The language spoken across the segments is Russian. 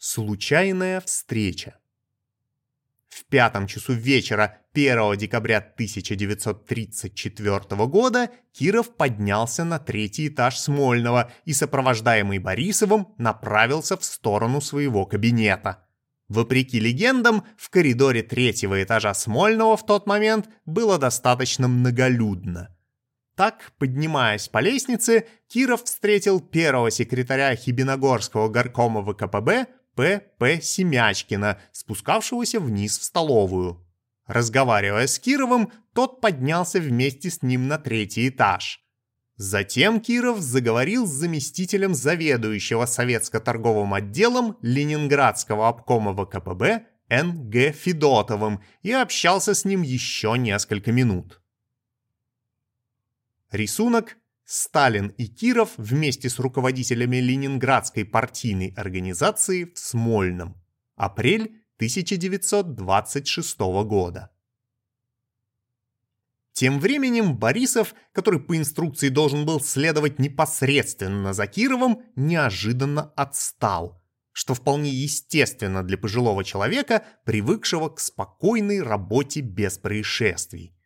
Случайная встреча. В пятом часу вечера 1 декабря 1934 года Киров поднялся на третий этаж Смольного и, сопровождаемый Борисовым, направился в сторону своего кабинета. Вопреки легендам, в коридоре третьего этажа Смольного в тот момент было достаточно многолюдно. Так, поднимаясь по лестнице, Киров встретил первого секретаря Хибиногорского горкома ВКПБ П.П. Семячкина, спускавшегося вниз в столовую. Разговаривая с Кировым, тот поднялся вместе с ним на третий этаж. Затем Киров заговорил с заместителем заведующего советско-торговым отделом Ленинградского обкома ВКПБ Н.Г. Федотовым и общался с ним еще несколько минут. Рисунок Сталин и Киров вместе с руководителями Ленинградской партийной организации в Смольном. Апрель 1926 года. Тем временем Борисов, который по инструкции должен был следовать непосредственно за Кировым, неожиданно отстал, что вполне естественно для пожилого человека, привыкшего к спокойной работе без происшествий.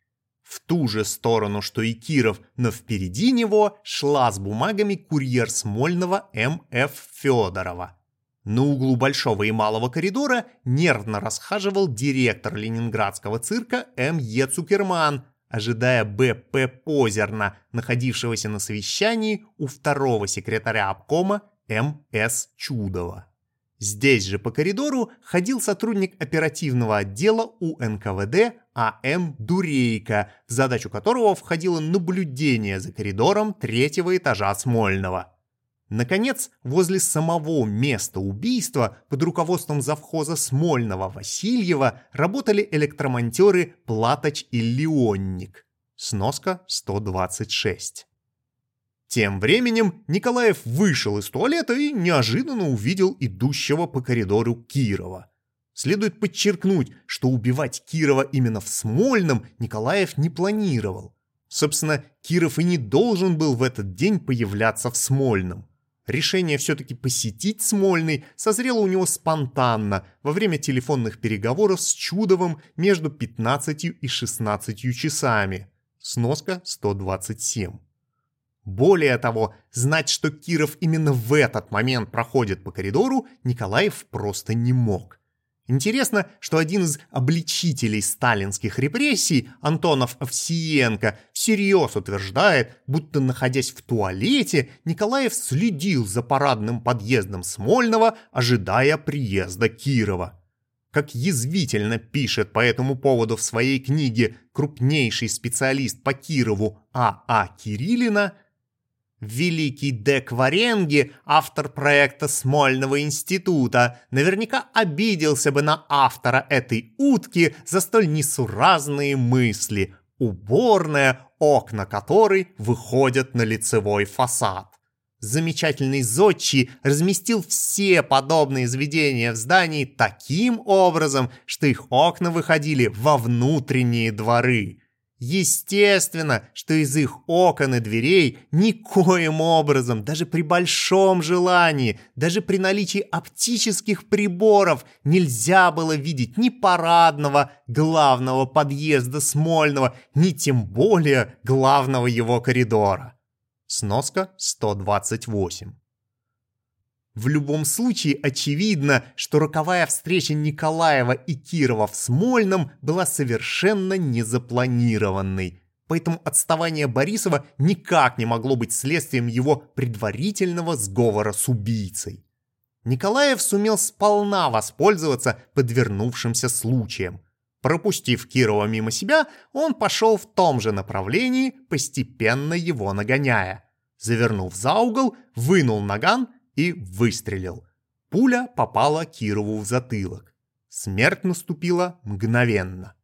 В ту же сторону, что и Киров, но впереди него шла с бумагами курьер Смольного М.Ф. Федорова. На углу большого и малого коридора нервно расхаживал директор ленинградского цирка М.Е. Цукерман, ожидая Б.П. Позерна, находившегося на совещании у второго секретаря обкома М.С. Чудова. Здесь же по коридору ходил сотрудник оперативного отдела УНКВД А.М. Дурейко, в задачу которого входило наблюдение за коридором третьего этажа Смольного. Наконец, возле самого места убийства под руководством завхоза Смольного Васильева работали электромонтеры Платоч и Леонник. Сноска 126. Тем временем Николаев вышел из туалета и неожиданно увидел идущего по коридору Кирова. Следует подчеркнуть, что убивать Кирова именно в Смольном Николаев не планировал. Собственно, Киров и не должен был в этот день появляться в Смольном. Решение все-таки посетить Смольный созрело у него спонтанно во время телефонных переговоров с Чудовым между 15 и 16 часами. Сноска 127. Более того, знать, что Киров именно в этот момент проходит по коридору, Николаев просто не мог. Интересно, что один из обличителей сталинских репрессий, Антонов Овсиенко, всерьез утверждает, будто находясь в туалете, Николаев следил за парадным подъездом Смольного, ожидая приезда Кирова. Как язвительно пишет по этому поводу в своей книге крупнейший специалист по Кирову А.А. А Кириллина – Великий Дек Варенги, автор проекта Смольного института, наверняка обиделся бы на автора этой утки за столь несуразные мысли. Уборная, окна которой выходят на лицевой фасад. Замечательный Зодчий разместил все подобные заведения в здании таким образом, что их окна выходили во внутренние дворы – Естественно, что из их окон и дверей никоим образом, даже при большом желании, даже при наличии оптических приборов нельзя было видеть ни парадного главного подъезда Смольного, ни тем более главного его коридора. Сноска 128. В любом случае очевидно, что роковая встреча Николаева и Кирова в Смольном была совершенно незапланированной. Поэтому отставание Борисова никак не могло быть следствием его предварительного сговора с убийцей. Николаев сумел сполна воспользоваться подвернувшимся случаем. Пропустив Кирова мимо себя, он пошел в том же направлении, постепенно его нагоняя. Завернув за угол, вынул наган и выстрелил. Пуля попала Кирову в затылок. Смерть наступила мгновенно.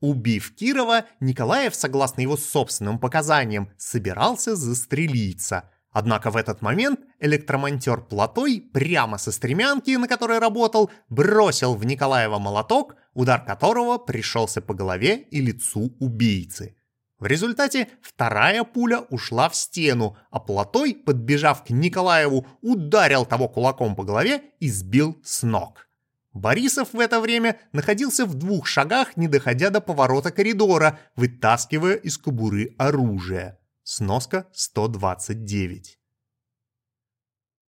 Убив Кирова, Николаев, согласно его собственным показаниям, собирался застрелиться. Однако в этот момент электромонтер Платой прямо со стремянки, на которой работал, бросил в Николаева молоток, удар которого пришелся по голове и лицу убийцы. В результате вторая пуля ушла в стену, а Платой, подбежав к Николаеву, ударил того кулаком по голове и сбил с ног. Борисов в это время находился в двух шагах, не доходя до поворота коридора, вытаскивая из кобуры оружие. Сноска 129.